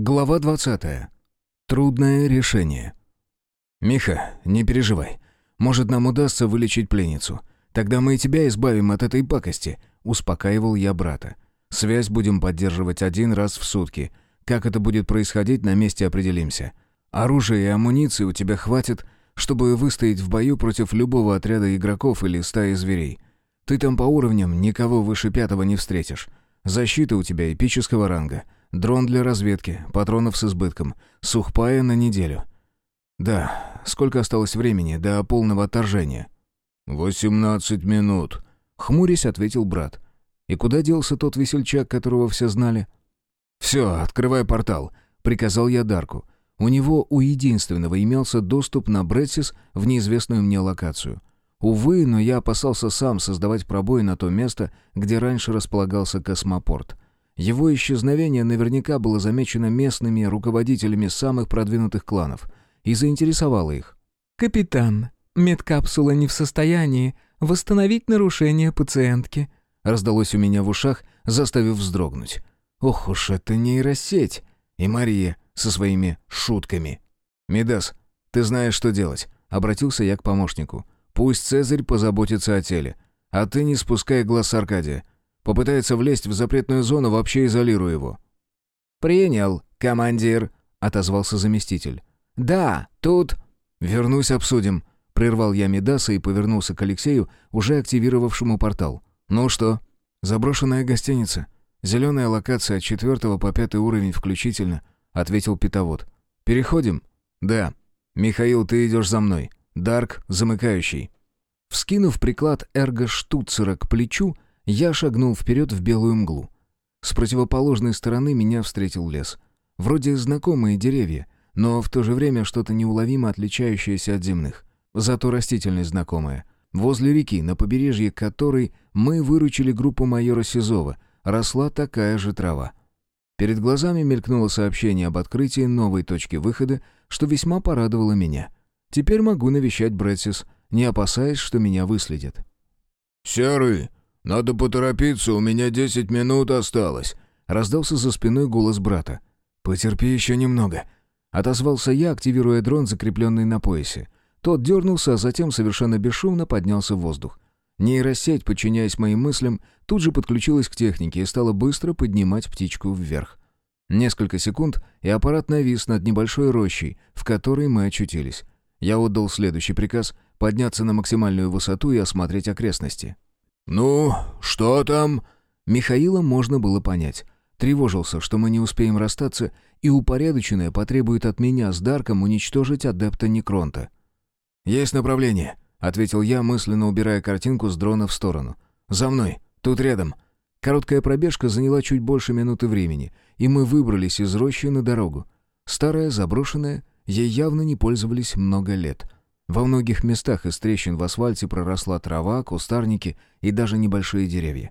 Глава 20. Трудное решение. «Миха, не переживай. Может, нам удастся вылечить пленницу. Тогда мы и тебя избавим от этой пакости», — успокаивал я брата. «Связь будем поддерживать один раз в сутки. Как это будет происходить, на месте определимся. Оружия и амуниции у тебя хватит, чтобы выстоять в бою против любого отряда игроков или стаи зверей. Ты там по уровням никого выше пятого не встретишь. Защита у тебя эпического ранга». Дрон для разведки, патронов с избытком, сухпая на неделю. Да, сколько осталось времени до полного отторжения? «Восемнадцать минут», — хмурясь ответил брат. И куда делся тот весельчак, которого все знали? «Все, открывай портал», — приказал я Дарку. У него у единственного имелся доступ на Бретсис в неизвестную мне локацию. Увы, но я опасался сам создавать пробой на то место, где раньше располагался космопорт — его исчезновение наверняка было замечено местными руководителями самых продвинутых кланов и заинтересовало их. «Капитан, медкапсула не в состоянии восстановить нарушение пациентки», раздалось у меня в ушах, заставив вздрогнуть. «Ох уж это нейросеть!» И Мария со своими шутками. «Медас, ты знаешь, что делать», — обратился я к помощнику. «Пусть Цезарь позаботится о теле. А ты не спускай глаз с Аркадия. Попытается влезть в запретную зону, вообще изолирую его». «Принял, командир», — отозвался заместитель. «Да, тут...» «Вернусь, обсудим», — прервал я Медаса и повернулся к Алексею, уже активировавшему портал. «Ну что?» «Заброшенная гостиница. Зеленая локация от четвертого по пятый уровень включительно», — ответил питовод. «Переходим?» «Да. Михаил, ты идешь за мной. Дарк — замыкающий». Вскинув приклад эрго-штуцера к плечу, я шагнул вперед в белую мглу. С противоположной стороны меня встретил лес. Вроде знакомые деревья, но в то же время что-то неуловимо отличающееся от земных. Зато растительность знакомая. Возле реки, на побережье которой мы выручили группу майора Сизова, росла такая же трава. Перед глазами мелькнуло сообщение об открытии новой точки выхода, что весьма порадовало меня. Теперь могу навещать Брэдсис, не опасаясь, что меня выследят. «Серый, «Надо поторопиться, у меня десять минут осталось», — раздался за спиной голос брата. «Потерпи еще немного», — отозвался я, активируя дрон, закрепленный на поясе. Тот дернулся, а затем совершенно бесшумно поднялся в воздух. Нейросеть, подчиняясь моим мыслям, тут же подключилась к технике и стала быстро поднимать птичку вверх. Несколько секунд, и аппарат навис над небольшой рощей, в которой мы очутились. Я отдал следующий приказ — подняться на максимальную высоту и осмотреть окрестности. «Ну, что там?» Михаила можно было понять. Тревожился, что мы не успеем расстаться, и упорядоченное потребует от меня с Дарком уничтожить адепта Некронта. «Есть направление», — ответил я, мысленно убирая картинку с дрона в сторону. «За мной, тут рядом». Короткая пробежка заняла чуть больше минуты времени, и мы выбрались из рощи на дорогу. Старая, заброшенная, ей явно не пользовались много лет — во многих местах из трещин в асфальте проросла трава, кустарники и даже небольшие деревья.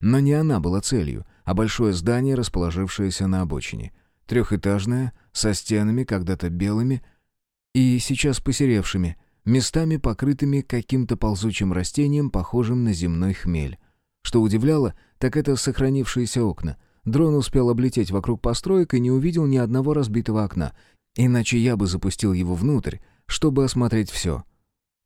Но не она была целью, а большое здание, расположившееся на обочине. Трехэтажное, со стенами, когда-то белыми и сейчас посеревшими, местами покрытыми каким-то ползучим растением, похожим на земной хмель. Что удивляло, так это сохранившиеся окна. Дрон успел облететь вокруг построек и не увидел ни одного разбитого окна, иначе я бы запустил его внутрь, чтобы осмотреть все.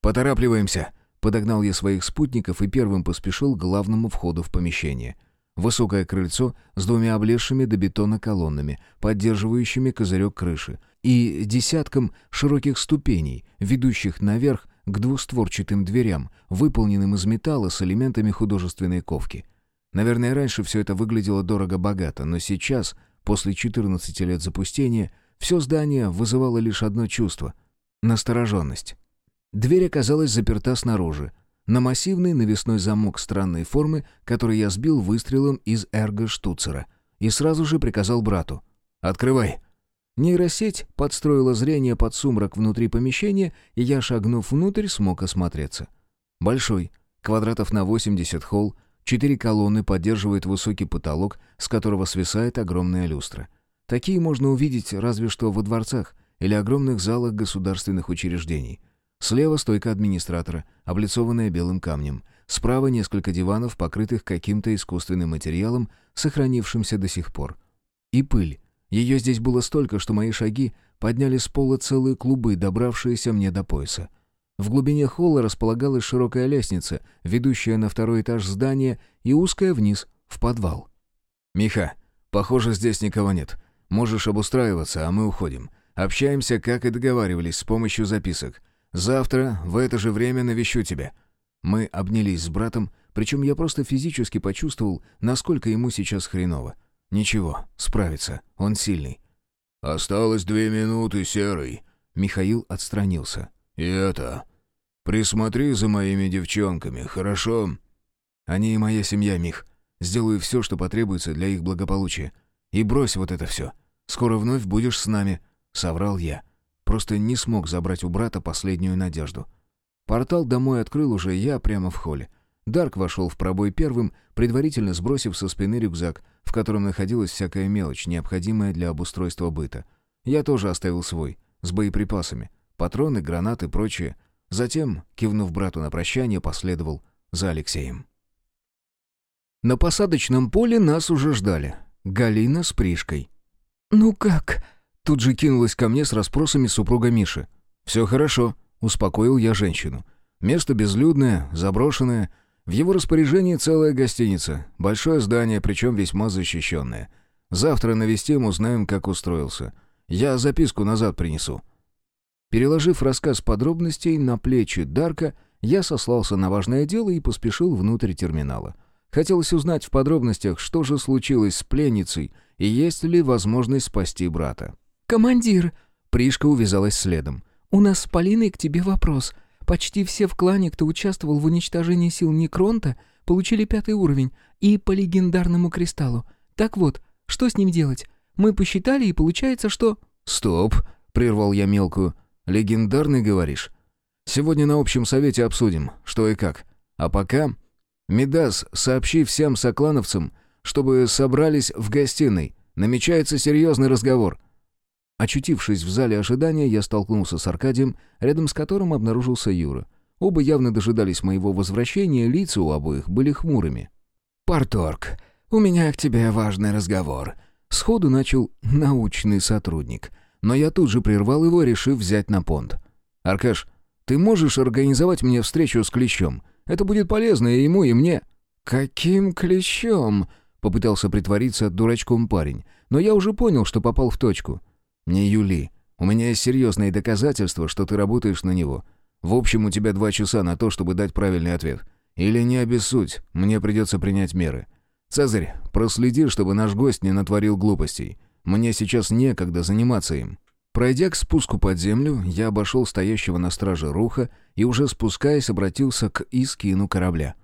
«Поторапливаемся!» — подогнал я своих спутников и первым поспешил к главному входу в помещение. Высокое крыльцо с двумя облезшими до бетона колоннами, поддерживающими козырек крыши, и десятком широких ступеней, ведущих наверх к двустворчатым дверям, выполненным из металла с элементами художественной ковки. Наверное, раньше все это выглядело дорого-богато, но сейчас, после 14 лет запустения, все здание вызывало лишь одно чувство Настороженность. Дверь оказалась заперта снаружи. На массивный навесной замок странной формы, который я сбил выстрелом из эрго-штуцера. И сразу же приказал брату. «Открывай!» Нейросеть подстроила зрение под сумрак внутри помещения, и я, шагнув внутрь, смог осмотреться. Большой, квадратов на 80 холл, четыре колонны поддерживают высокий потолок, с которого свисает огромная люстра. Такие можно увидеть разве что во дворцах, или огромных залах государственных учреждений. Слева стойка администратора, облицованная белым камнем. Справа несколько диванов, покрытых каким-то искусственным материалом, сохранившимся до сих пор. И пыль. Ее здесь было столько, что мои шаги подняли с пола целые клубы, добравшиеся мне до пояса. В глубине холла располагалась широкая лестница, ведущая на второй этаж здания и узкая вниз, в подвал. «Миха, похоже, здесь никого нет. Можешь обустраиваться, а мы уходим. Общаемся, как и договаривались, с помощью записок. Завтра в это же время навещу тебя». Мы обнялись с братом, причем я просто физически почувствовал, насколько ему сейчас хреново. Ничего, справится, он сильный. «Осталось две минуты, Серый». Михаил отстранился. «И это... Присмотри за моими девчонками, хорошо?» «Они и моя семья, Мих. Сделаю все, что потребуется для их благополучия. И брось вот это все. Скоро вновь будешь с нами», — соврал я. Просто не смог забрать у брата последнюю надежду. Портал домой открыл уже я прямо в холле. Дарк вошел в пробой первым, предварительно сбросив со спины рюкзак, в котором находилась всякая мелочь, необходимая для обустройства быта. Я тоже оставил свой, с боеприпасами, патроны, гранаты, прочее. Затем, кивнув брату на прощание, последовал за Алексеем. На посадочном поле нас уже ждали. Галина с Пришкой. «Ну как?» Тут же кинулась ко мне с расспросами супруга Миши. «Все хорошо», — успокоил я женщину. «Место безлюдное, заброшенное. В его распоряжении целая гостиница. Большое здание, причем весьма защищенное. Завтра навестим, узнаем, как устроился. Я записку назад принесу». Переложив рассказ подробностей на плечи Дарка, я сослался на важное дело и поспешил внутрь терминала. Хотелось узнать в подробностях, что же случилось с пленницей и есть ли возможность спасти брата. «Командир!» Пришка увязалась следом. «У нас с Полиной к тебе вопрос. Почти все в клане, кто участвовал в уничтожении сил Некронта, получили пятый уровень и по легендарному кристаллу. Так вот, что с ним делать? Мы посчитали, и получается, что...» «Стоп!» — прервал я мелкую. «Легендарный, говоришь? Сегодня на общем совете обсудим, что и как. А пока «Медас, сообщи всем соклановцам, чтобы собрались в гостиной. Намечается серьезный разговор». Очутившись в зале ожидания, я столкнулся с Аркадием, рядом с которым обнаружился Юра. Оба явно дожидались моего возвращения, лица у обоих были хмурыми. «Парторг, у меня к тебе важный разговор», — сходу начал научный сотрудник. Но я тут же прервал его, решив взять на понт. «Аркаш, ты можешь организовать мне встречу с Клещом? Это будет полезно и ему, и мне». «Каким клещом?» — попытался притвориться дурачком парень. Но я уже понял, что попал в точку. «Не Юли. У меня есть серьезные доказательства, что ты работаешь на него. В общем, у тебя два часа на то, чтобы дать правильный ответ. Или не обессудь, мне придется принять меры. Цезарь, проследи, чтобы наш гость не натворил глупостей. Мне сейчас некогда заниматься им». Пройдя к спуску под землю, я обошел стоящего на страже руха и, уже спускаясь, обратился к Искину корабля.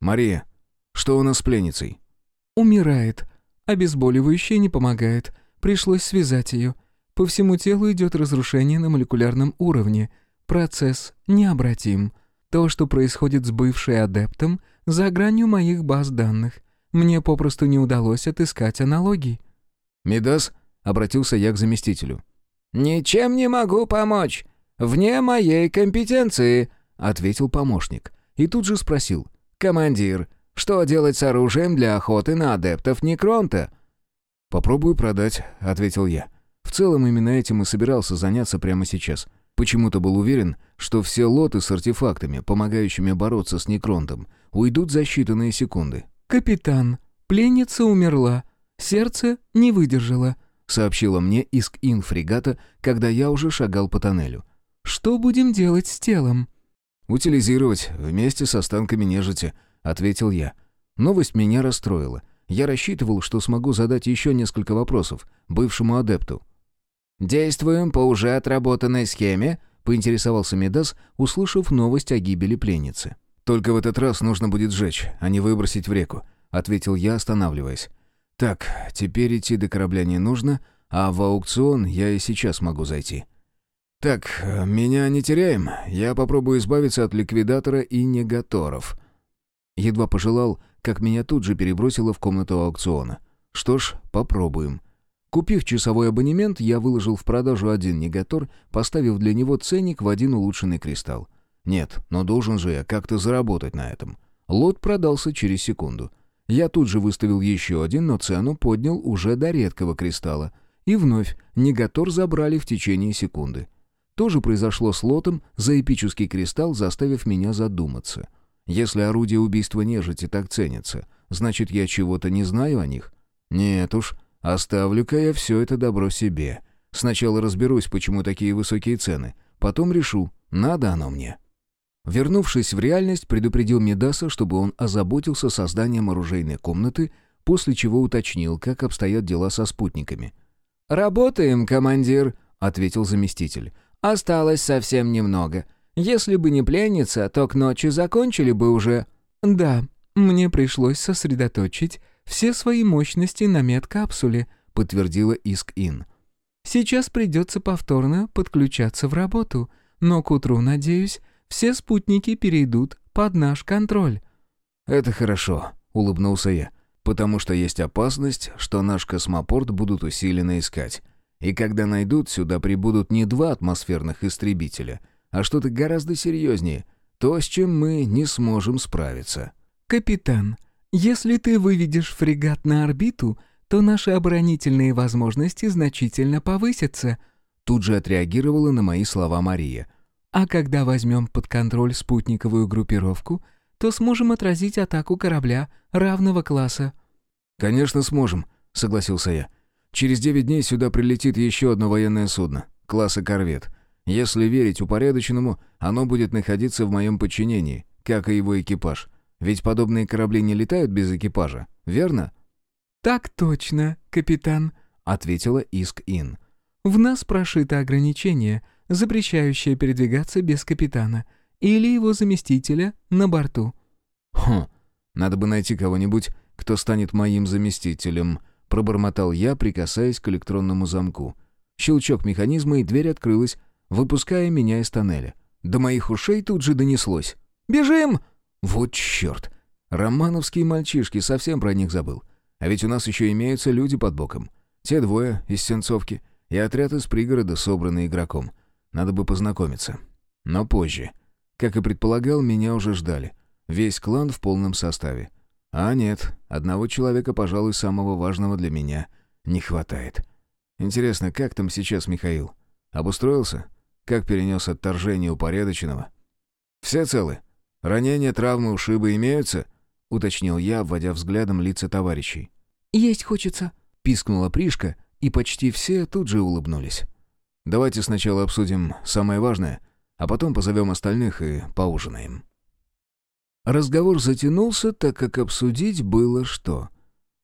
«Мария, что у нас с пленницей?» «Умирает. Обезболивающее не помогает. Пришлось связать ее. По всему телу идет разрушение на молекулярном уровне. Процесс необратим. То, что происходит с бывшей адептом, за гранью моих баз данных. Мне попросту не удалось отыскать аналогий». «Медас?» — обратился я к заместителю. «Ничем не могу помочь. Вне моей компетенции», — ответил помощник. И тут же спросил. «Командир, что делать с оружием для охоты на адептов Некронта?» «Попробую продать», — ответил я. В целом именно этим и собирался заняться прямо сейчас. Почему-то был уверен, что все лоты с артефактами, помогающими бороться с Некронтом, уйдут за считанные секунды. «Капитан, пленница умерла. Сердце не выдержало», сообщила мне Иск-Ин фрегата, когда я уже шагал по тоннелю. «Что будем делать с телом?» «Утилизировать вместе с останками нежити», — ответил я. Новость меня расстроила. Я рассчитывал, что смогу задать еще несколько вопросов бывшему адепту. «Действуем по уже отработанной схеме», — поинтересовался Медас, услышав новость о гибели пленницы. «Только в этот раз нужно будет сжечь, а не выбросить в реку», — ответил я, останавливаясь. Так, теперь идти до корабля не нужно, а в аукцион я и сейчас могу зайти. Так, меня не теряем. Я попробую избавиться от ликвидатора и негаторов. Едва пожелал, как меня тут же перебросило в комнату аукциона. Что ж, попробуем. Купив часовой абонемент, я выложил в продажу один негатор, поставив для него ценник в один улучшенный кристалл. Нет, но должен же я как-то заработать на этом. Лот продался через секунду. Я тут же выставил еще один, но цену поднял уже до редкого кристалла. и вновь негатор забрали в течение секунды. То же произошло с лотом за эпический кристалл, заставив меня задуматься. Если орудие убийства нежити так ценится, значит, я чего-то не знаю о них? Нет уж, оставлю-ка я все это добро себе. Сначала разберусь, почему такие высокие цены, потом решу, надо оно мне. Вернувшись в реальность, предупредил Медаса, чтобы он озаботился созданием оружейной комнаты, после чего уточнил, как обстоят дела со спутниками. «Работаем, командир», — ответил заместитель. Осталось совсем немного. Если бы не пленница, то к ночи закончили бы уже». «Да, мне пришлось сосредоточить все свои мощности на медкапсуле», — подтвердила Иск-Ин. «Сейчас придется повторно подключаться в работу, но к утру, надеюсь, все спутники перейдут под наш контроль». «Это хорошо», — улыбнулся я, «потому что есть опасность, что наш космопорт будут усиленно искать. И когда найдут, сюда прибудут не два атмосферных истребителя, а что-то гораздо серьезнее, то, с чем мы не сможем справиться. «Капитан, если ты выведешь фрегат на орбиту, то наши оборонительные возможности значительно повысятся», тут же отреагировала на мои слова Мария. «А когда возьмем под контроль спутниковую группировку, то сможем отразить атаку корабля равного класса». «Конечно сможем», — согласился я. Через девять дней сюда прилетит еще одно военное судно, класса «Корвет». Если верить упорядоченному, оно будет находиться в моем подчинении, как и его экипаж. Ведь подобные корабли не летают без экипажа, верно?» «Так точно, капитан», — ответила Иск-Ин. «В нас прошито ограничение, запрещающее передвигаться без капитана или его заместителя на борту». «Хм, надо бы найти кого-нибудь, кто станет моим заместителем», Пробормотал я, прикасаясь к электронному замку. Щелчок механизма, и дверь открылась, выпуская меня из тоннеля. До моих ушей тут же донеслось. «Бежим!» Вот черт! Романовские мальчишки, совсем про них забыл. А ведь у нас еще имеются люди под боком. Те двое из Сенцовки и отряд из пригорода, собранный игроком. Надо бы познакомиться. Но позже. Как и предполагал, меня уже ждали. Весь клан в полном составе. А нет, одного человека, пожалуй, самого важного для меня, не хватает. Интересно, как там сейчас Михаил? Обустроился? Как перенес отторжение упорядоченного? Все целы? Ранения, травмы, ушибы имеются? Уточнил я, вводя взглядом лица товарищей. «Есть хочется», — пискнула Пришка, и почти все тут же улыбнулись. «Давайте сначала обсудим самое важное, а потом позовем остальных и поужинаем». Разговор затянулся, так как обсудить было что.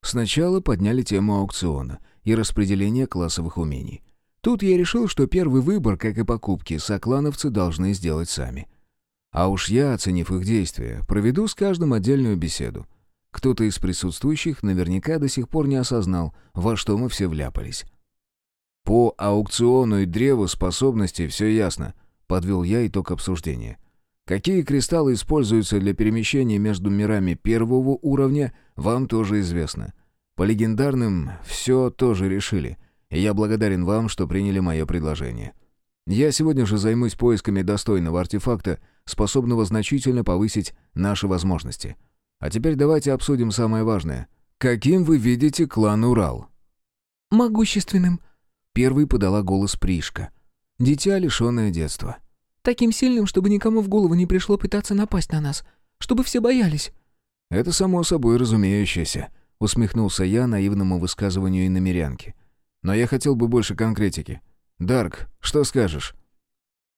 Сначала подняли тему аукциона и распределения классовых умений. Тут я решил, что первый выбор, как и покупки, соклановцы должны сделать сами. А уж я, оценив их действия, проведу с каждым отдельную беседу. Кто-то из присутствующих наверняка до сих пор не осознал, во что мы все вляпались. По аукциону и древу способностей все ясно, подвел я итог обсуждения. Какие кристаллы используются для перемещения между мирами первого уровня, вам тоже известно. По легендарным все тоже решили, и я благодарен вам, что приняли мое предложение. Я сегодня же займусь поисками достойного артефакта, способного значительно повысить наши возможности. А теперь давайте обсудим самое важное. Каким вы видите клан Урал? Могущественным. Первый подала голос Пришка. Дитя, лишенное детства. Таким сильным, чтобы никому в голову не пришло пытаться напасть на нас. Чтобы все боялись». «Это само собой разумеющееся», — усмехнулся я наивному высказыванию иномерянки. «Но я хотел бы больше конкретики. Дарк, что скажешь?»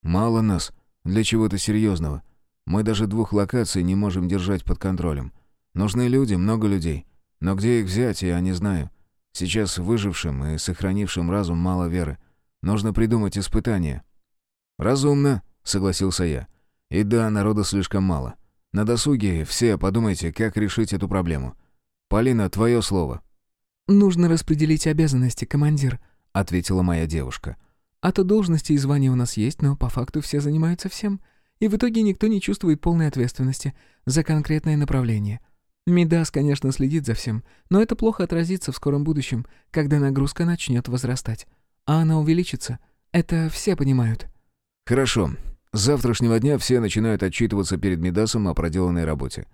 «Мало нас. Для чего-то серьезного. Мы даже двух локаций не можем держать под контролем. Нужны люди, много людей. Но где их взять, я не знаю. Сейчас выжившим и сохранившим разум мало веры. Нужно придумать испытания». «Разумно», согласился я. «И да, народа слишком мало. На досуге все подумайте, как решить эту проблему. Полина, твое слово». «Нужно распределить обязанности, командир», — ответила моя девушка. «А то должности и звания у нас есть, но по факту все занимаются всем, и в итоге никто не чувствует полной ответственности за конкретное направление. Мидас, конечно, следит за всем, но это плохо отразится в скором будущем, когда нагрузка начнет возрастать. А она увеличится. Это все понимают». «Хорошо. С завтрашнего дня все начинают отчитываться перед Медасом о проделанной работе.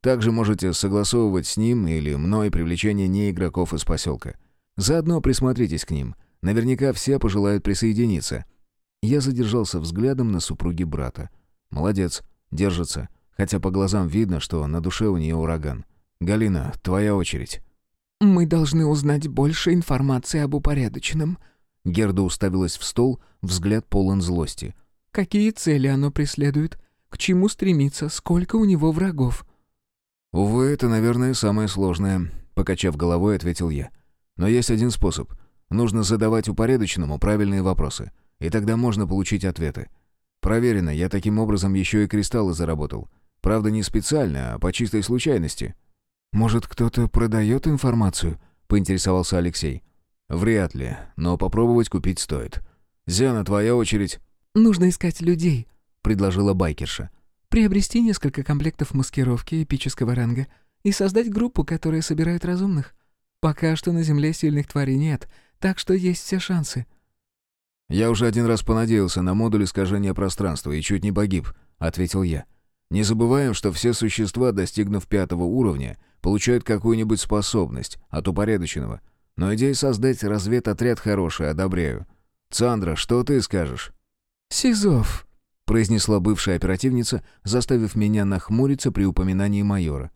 Также можете согласовывать с ним или мной привлечение неигроков из поселка. Заодно присмотритесь к ним. Наверняка все пожелают присоединиться. Я задержался взглядом на супруге брата. Молодец, держится, хотя по глазам видно, что на душе у нее ураган. «Галина, твоя очередь». «Мы должны узнать больше информации об упорядоченном». Герда уставилась в стол, взгляд полон злости. «Какие цели оно преследует? К чему стремится? Сколько у него врагов?» «Увы, это, наверное, самое сложное», — покачав головой, ответил я. «Но есть один способ. Нужно задавать упорядоченному правильные вопросы, и тогда можно получить ответы. Проверено, я таким образом еще и кристаллы заработал. Правда, не специально, а по чистой случайности». «Может, кто-то продает информацию?» — поинтересовался Алексей. «Вряд ли, но попробовать купить стоит. Зяна, твоя очередь». «Нужно искать людей», — предложила байкерша. «Приобрести несколько комплектов маскировки эпического ранга и создать группу, которая собирает разумных. Пока что на Земле сильных тварей нет, так что есть все шансы». «Я уже один раз понадеялся на модуль искажения пространства и чуть не погиб», — ответил я. «Не забываем, что все существа, достигнув пятого уровня, получают какую-нибудь способность от упорядоченного. Но идея создать разведотряд хорошая, одобряю. Цандра, что ты скажешь?» «Сизов», — произнесла бывшая оперативница, заставив меня нахмуриться при упоминании майора.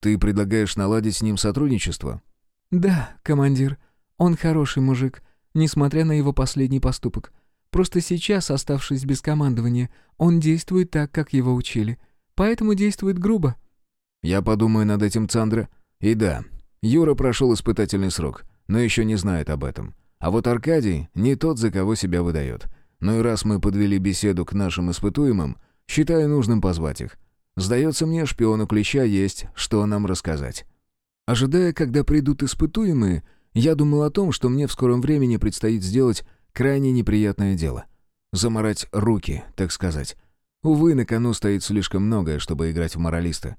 «Ты предлагаешь наладить с ним сотрудничество?» «Да, командир. Он хороший мужик, несмотря на его последний поступок. Просто сейчас, оставшись без командования, он действует так, как его учили. Поэтому действует грубо». «Я подумаю над этим, Цандра. И да, Юра прошел испытательный срок, но еще не знает об этом. А вот Аркадий не тот, за кого себя выдает. Ну и раз мы подвели беседу к нашим испытуемым, считаю нужным позвать их. Сдается мне, шпиону Клеща есть, что нам рассказать». Ожидая, когда придут испытуемые, я думал о том, что мне в скором времени предстоит сделать крайне неприятное дело. Заморать руки, так сказать. Увы, на кону стоит слишком многое, чтобы играть в моралиста.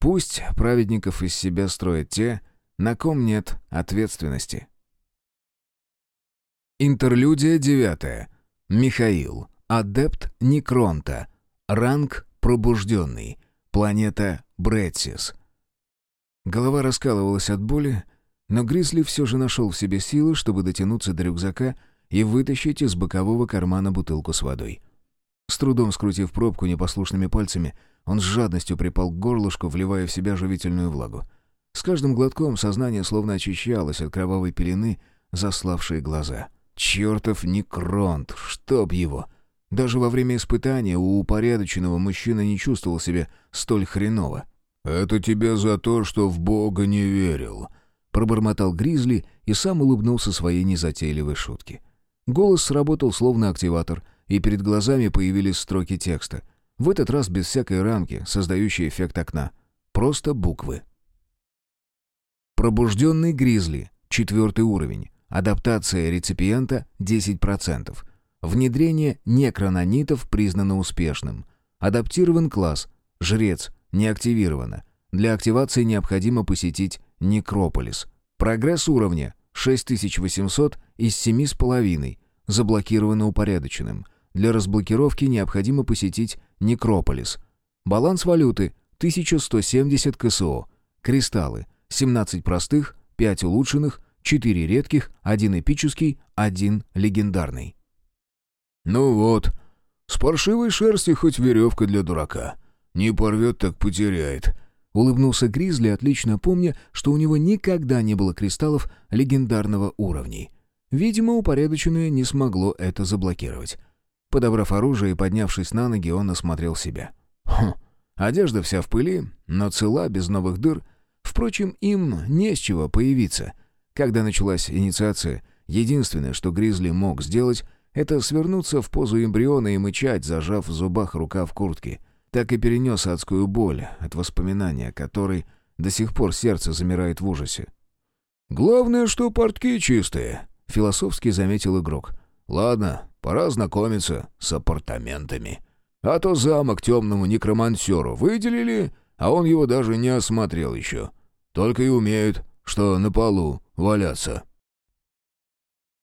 Пусть праведников из себя строят те, на ком нет ответственности. Интерлюдия девятая. Михаил. Адепт Некронта. Ранг пробужденный. Планета Бретсис. Голова раскалывалась от боли, но Гризли все же нашел в себе силы, чтобы дотянуться до рюкзака и вытащить из бокового кармана бутылку с водой. С трудом скрутив пробку непослушными пальцами, он с жадностью припал к горлышку, вливая в себя живительную влагу. С каждым глотком сознание словно очищалось от кровавой пелены, заславшей глаза. «Чертов некронт! Чтоб его!» Даже во время испытания у упорядоченного мужчина не чувствовал себя столь хреново. «Это тебе за то, что в Бога не верил», — пробормотал Гризли и сам улыбнулся своей незатейливой шутке. Голос сработал словно активатор, и перед глазами появились строки текста. В этот раз без всякой рамки, создающей эффект окна. Просто буквы. Пробужденный Гризли, четвертый уровень. Адаптация реципиента 10%. Внедрение некрононитов признано успешным. Адаптирован класс. Жрец. Не активировано. Для активации необходимо посетить Некрополис. Прогресс уровня 6800 из 7,5. Заблокировано упорядоченным. Для разблокировки необходимо посетить Некрополис. Баланс валюты 1170 КСО. Кристаллы 17 простых, 5 улучшенных, 4 редких, 1 эпический, 1 легендарный. «Ну вот, с паршивой шерсти хоть веревка для дурака. Не порвет, так потеряет», — улыбнулся Гризли, отлично помня, что у него никогда не было кристаллов легендарного уровня. Видимо, упорядоченное не смогло это заблокировать. Подобрав оружие и поднявшись на ноги, он осмотрел себя. Хм, одежда вся в пыли, но цела, без новых дыр. Впрочем, им не с чего появиться. Когда началась инициация, единственное, что Гризли мог сделать, это свернуться в позу эмбриона и мычать, зажав в зубах рукав куртки — так и перенес адскую боль от воспоминания, которой до сих пор сердце замирает в ужасе. «Главное, что портки чистые», — философски заметил игрок. «Ладно, пора знакомиться с апартаментами. А то замок темному некромансеру выделили, а он его даже не осмотрел еще. Только и умеют, что на полу валяться».